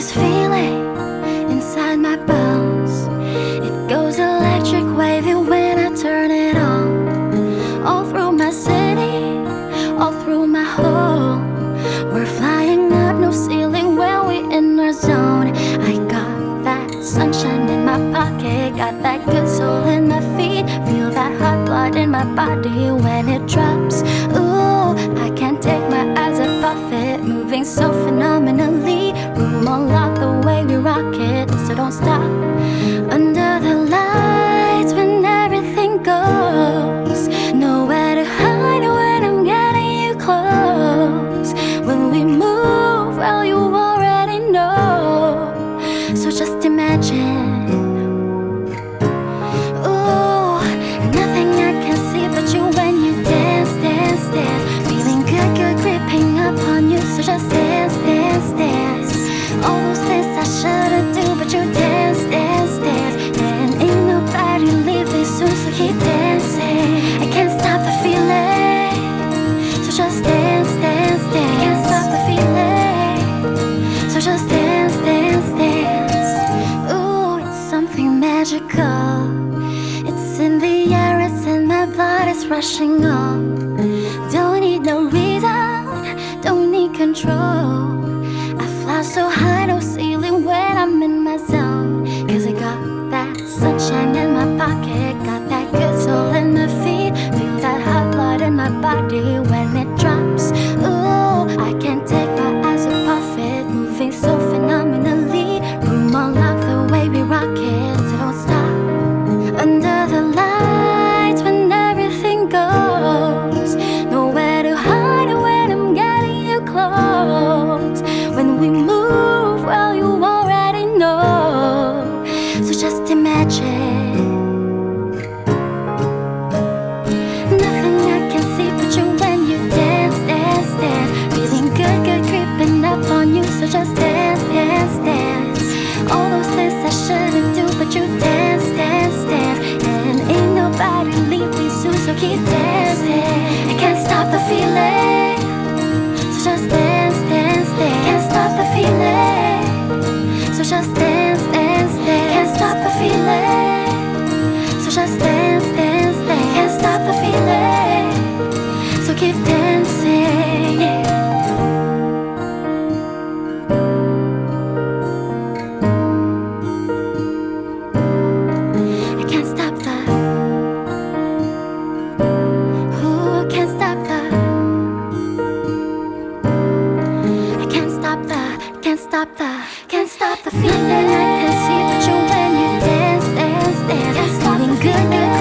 this feeling inside my bones. It goes electric wavy when I turn it on. All through my city, all through my home. We're flying up, no ceiling when we're in our zone. I got that sunshine in my pocket, got that good soul in my feet. Feel that hot blood in my body when it drops. I shouldn't do But you dance, dance, dance. And ain't nobody leaving soon So keep dancing I can't stop the feeling. So just dance, dance, dance. I can't stop the feeling. So just dance, dance, dance. Ooh, it's something magical. It's in the air, it's in my blood It's rushing on. Don't need no reason Don't need control. I fly so high. quitter Can't stop the feeling. I can see that you when you dance, dance, dance. Feeling good.